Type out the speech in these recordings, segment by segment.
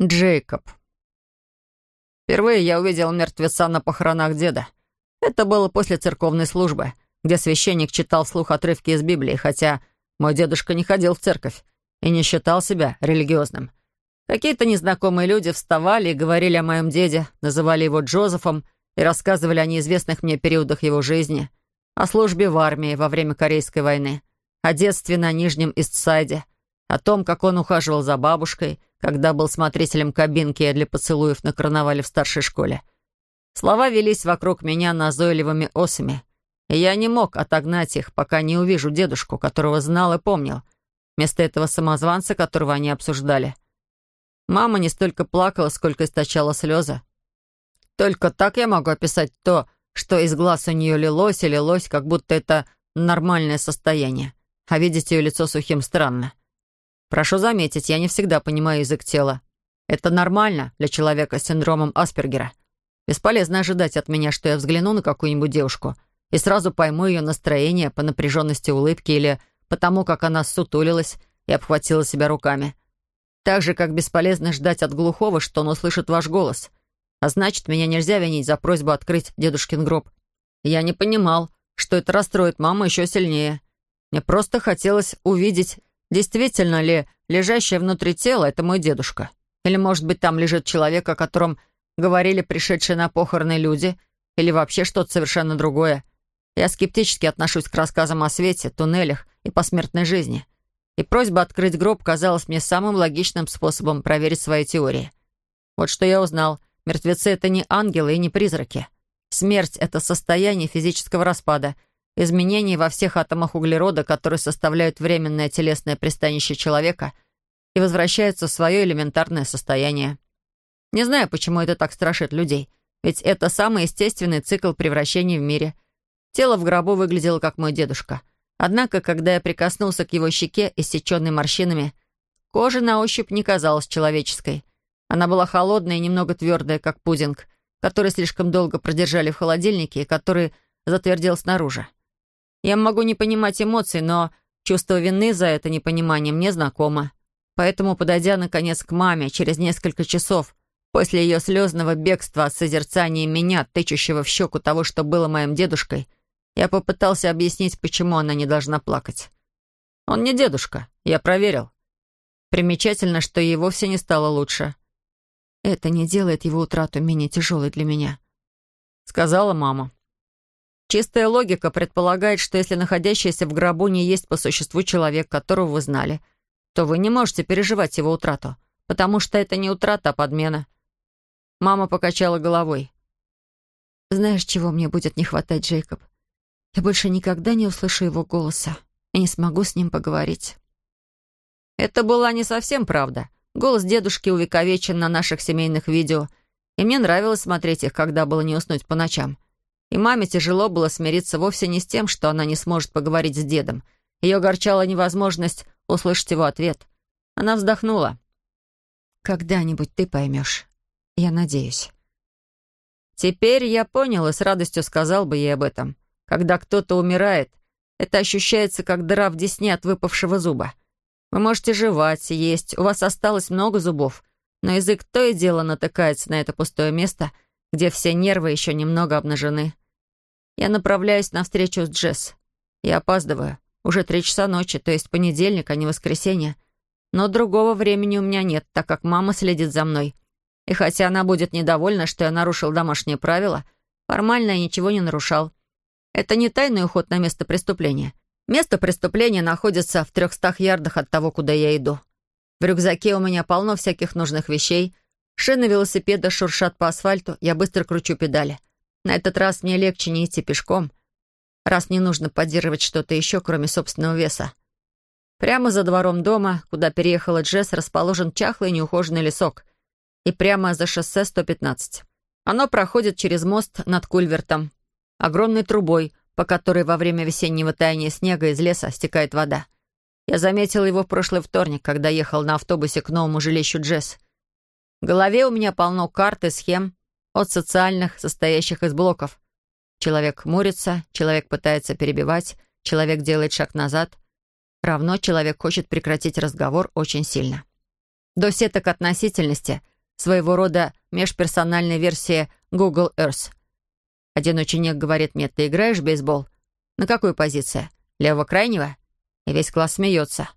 Джейкоб. Впервые я увидел мертвеца на похоронах деда. Это было после церковной службы, где священник читал вслух отрывки из Библии, хотя мой дедушка не ходил в церковь и не считал себя религиозным. Какие-то незнакомые люди вставали и говорили о моем деде, называли его Джозефом и рассказывали о неизвестных мне периодах его жизни, о службе в армии во время Корейской войны, о детстве на Нижнем Истсайде, о том, как он ухаживал за бабушкой, когда был смотрителем кабинки для поцелуев на карнавале в старшей школе. Слова велись вокруг меня назойливыми осами, и я не мог отогнать их, пока не увижу дедушку, которого знал и помнил, вместо этого самозванца, которого они обсуждали. Мама не столько плакала, сколько источала слезы. Только так я могу описать то, что из глаз у нее лилось и лилось, как будто это нормальное состояние. А видеть ее лицо сухим странно. Прошу заметить, я не всегда понимаю язык тела. Это нормально для человека с синдромом Аспергера. Бесполезно ожидать от меня, что я взгляну на какую-нибудь девушку и сразу пойму ее настроение по напряженности улыбки или потому, как она сутулилась и обхватила себя руками. Так же, как бесполезно ждать от глухого, что он услышит ваш голос. А значит, меня нельзя винить за просьбу открыть дедушкин гроб. Я не понимал, что это расстроит маму еще сильнее. Мне просто хотелось увидеть Действительно ли лежащее внутри тела — это мой дедушка? Или, может быть, там лежит человек, о котором говорили пришедшие на похороны люди? Или вообще что-то совершенно другое? Я скептически отношусь к рассказам о свете, туннелях и посмертной жизни. И просьба открыть гроб казалась мне самым логичным способом проверить свои теории. Вот что я узнал. Мертвецы — это не ангелы и не призраки. Смерть — это состояние физического распада — изменений во всех атомах углерода, которые составляют временное телесное пристанище человека, и возвращаются в свое элементарное состояние. Не знаю, почему это так страшит людей, ведь это самый естественный цикл превращений в мире. Тело в гробу выглядело, как мой дедушка. Однако, когда я прикоснулся к его щеке, иссеченной морщинами, кожа на ощупь не казалась человеческой. Она была холодная и немного твердая, как пудинг, который слишком долго продержали в холодильнике и который затвердел снаружи. Я могу не понимать эмоций, но чувство вины за это непонимание мне знакомо. Поэтому, подойдя, наконец, к маме через несколько часов, после ее слезного бегства от созерцания меня, тычущего в щеку того, что было моим дедушкой, я попытался объяснить, почему она не должна плакать. Он не дедушка, я проверил. Примечательно, что ей вовсе не стало лучше. «Это не делает его утрату менее тяжелой для меня», — сказала мама. Чистая логика предполагает, что если находящийся в гробу не есть по существу человек, которого вы знали, то вы не можете переживать его утрату, потому что это не утрата, а подмена. Мама покачала головой. «Знаешь, чего мне будет не хватать, Джейкоб? Я больше никогда не услышу его голоса и не смогу с ним поговорить». Это была не совсем правда. Голос дедушки увековечен на наших семейных видео, и мне нравилось смотреть их, когда было не уснуть по ночам. И маме тяжело было смириться вовсе не с тем, что она не сможет поговорить с дедом. Ее огорчала невозможность услышать его ответ. Она вздохнула. «Когда-нибудь ты поймешь. Я надеюсь». Теперь я понял и с радостью сказал бы ей об этом. Когда кто-то умирает, это ощущается как дыра в десне от выпавшего зуба. Вы можете жевать, есть, у вас осталось много зубов, но язык то и дело натыкается на это пустое место — где все нервы еще немного обнажены. Я направляюсь на встречу с Джесс. Я опаздываю. Уже три часа ночи, то есть понедельник, а не воскресенье. Но другого времени у меня нет, так как мама следит за мной. И хотя она будет недовольна, что я нарушил домашние правила, формально я ничего не нарушал. Это не тайный уход на место преступления. Место преступления находится в трехстах ярдах от того, куда я иду. В рюкзаке у меня полно всяких нужных вещей — Шины велосипеда шуршат по асфальту, я быстро кручу педали. На этот раз мне легче не идти пешком, раз не нужно поддерживать что-то еще, кроме собственного веса. Прямо за двором дома, куда переехала Джесс, расположен чахлый неухоженный лесок. И прямо за шоссе 115. Оно проходит через мост над Кульвертом, огромной трубой, по которой во время весеннего таяния снега из леса стекает вода. Я заметил его в прошлый вторник, когда ехал на автобусе к новому жилищу Джесс. В голове у меня полно карт и схем, от социальных, состоящих из блоков. Человек хмурится, человек пытается перебивать, человек делает шаг назад. Равно человек хочет прекратить разговор очень сильно. до сеток относительности, своего рода межперсональной версии Google Earth. Один ученик говорит мне, ты играешь в бейсбол? На какой позиции? Левого крайнего? И весь класс смеется.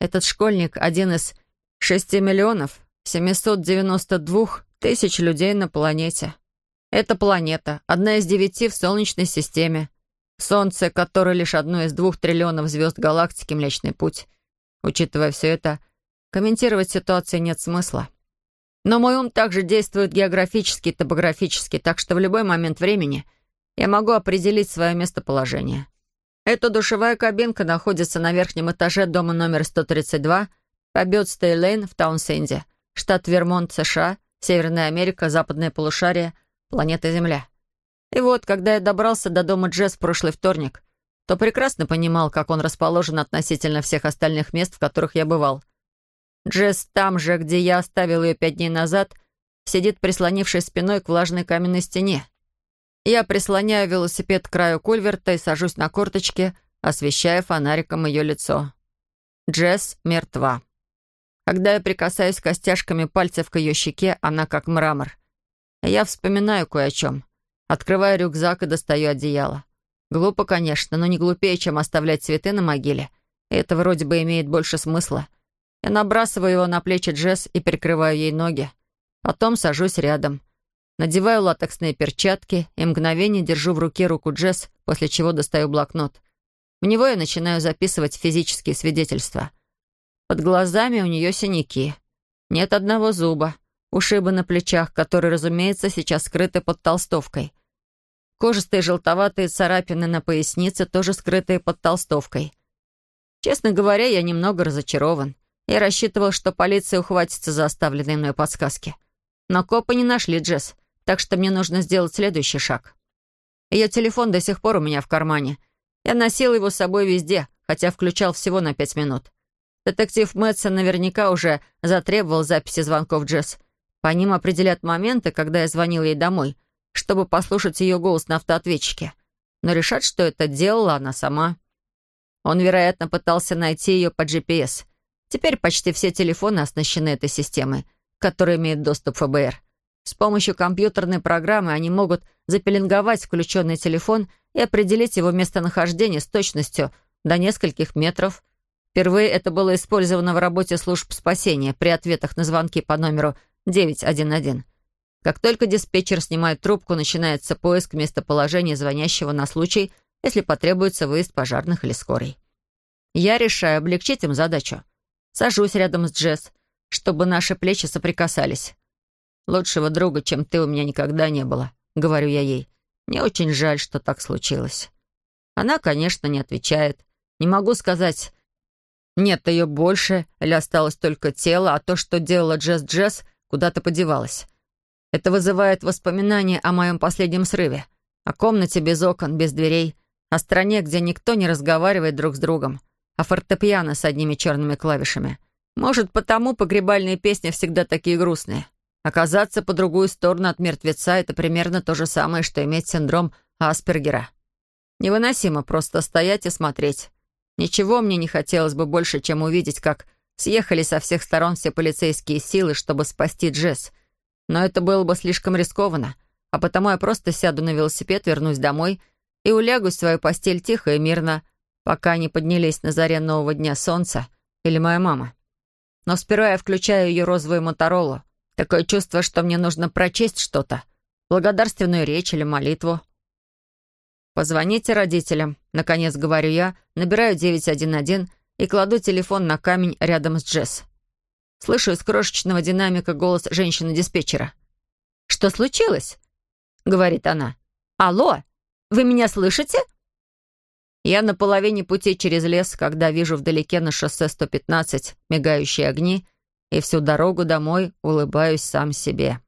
Этот школьник один из 6 миллионов 792 тысяч людей на планете. Это планета, одна из девяти в Солнечной системе. Солнце, которое лишь одно из двух триллионов звезд галактики Млечный Путь. Учитывая все это, комментировать ситуацию нет смысла. Но мой ум также действует географически и топографически, так что в любой момент времени я могу определить свое местоположение. Эта душевая кабинка находится на верхнем этаже дома номер 132 по Бёдстей-Лейн в Таунсенде, штат Вермонт, США, Северная Америка, западное полушарие, планета Земля. И вот, когда я добрался до дома Джесс в прошлый вторник, то прекрасно понимал, как он расположен относительно всех остальных мест, в которых я бывал. Джесс там же, где я оставил ее пять дней назад, сидит прислонившись спиной к влажной каменной стене. Я прислоняю велосипед к краю кульверта и сажусь на корточки, освещая фонариком ее лицо. Джесс мертва. Когда я прикасаюсь костяшками пальцев к ее щеке, она как мрамор. Я вспоминаю кое о чем. Открываю рюкзак и достаю одеяло. Глупо, конечно, но не глупее, чем оставлять цветы на могиле. И это вроде бы имеет больше смысла. Я набрасываю его на плечи Джесс и прикрываю ей ноги. Потом сажусь рядом. Надеваю латексные перчатки и мгновение держу в руке руку Джесс, после чего достаю блокнот. В него я начинаю записывать физические свидетельства. Под глазами у нее синяки. Нет одного зуба. Ушибы на плечах, которые, разумеется, сейчас скрыты под толстовкой. Кожистые желтоватые царапины на пояснице, тоже скрытые под толстовкой. Честно говоря, я немного разочарован. Я рассчитывал, что полиция ухватится за оставленные мной подсказки. Но копы не нашли Джесс, так что мне нужно сделать следующий шаг. Ее телефон до сих пор у меня в кармане. Я носил его с собой везде, хотя включал всего на пять минут. Детектив Мэтсон наверняка уже затребовал записи звонков Джесс. По ним определят моменты, когда я звонил ей домой, чтобы послушать ее голос на автоответчике. Но решат, что это делала она сама. Он, вероятно, пытался найти ее по GPS — Теперь почти все телефоны оснащены этой системой, которая имеет доступ ФБР. С помощью компьютерной программы они могут запеленговать включенный телефон и определить его местонахождение с точностью до нескольких метров. Впервые это было использовано в работе служб спасения при ответах на звонки по номеру 911. Как только диспетчер снимает трубку, начинается поиск местоположения звонящего на случай, если потребуется выезд пожарных или скорой. Я решаю облегчить им задачу. Сажусь рядом с Джесс, чтобы наши плечи соприкасались. «Лучшего друга, чем ты, у меня никогда не было», — говорю я ей. «Мне очень жаль, что так случилось». Она, конечно, не отвечает. Не могу сказать, нет ее больше или осталось только тело, а то, что делала Джесс-Джесс, куда-то подевалось. Это вызывает воспоминания о моем последнем срыве, о комнате без окон, без дверей, о стране, где никто не разговаривает друг с другом, а фортепиано с одними черными клавишами. Может, потому погребальные песни всегда такие грустные. Оказаться по другую сторону от мертвеца — это примерно то же самое, что иметь синдром Аспергера. Невыносимо просто стоять и смотреть. Ничего мне не хотелось бы больше, чем увидеть, как съехали со всех сторон все полицейские силы, чтобы спасти Джесс. Но это было бы слишком рискованно, а потому я просто сяду на велосипед, вернусь домой и улягусь в свою постель тихо и мирно, пока не поднялись на заре нового дня солнца или моя мама. Но сперва я включаю ее розовую моторолу. Такое чувство, что мне нужно прочесть что-то. Благодарственную речь или молитву. «Позвоните родителям», — наконец говорю я, набираю 911 и кладу телефон на камень рядом с Джесс. Слышу из крошечного динамика голос женщины-диспетчера. «Что случилось?» — говорит она. «Алло, вы меня слышите?» Я на половине пути через лес, когда вижу вдалеке на шоссе 115 мигающие огни, и всю дорогу домой улыбаюсь сам себе.